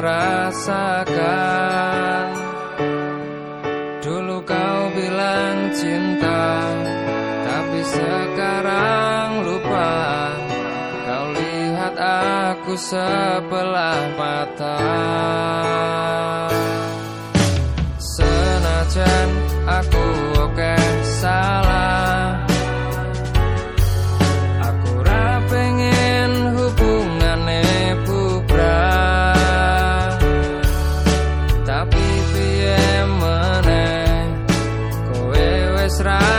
merasakan. Dulu kau bilang cinta Tapi sekarang lupa. Kau lihat aku sebelah mata сразу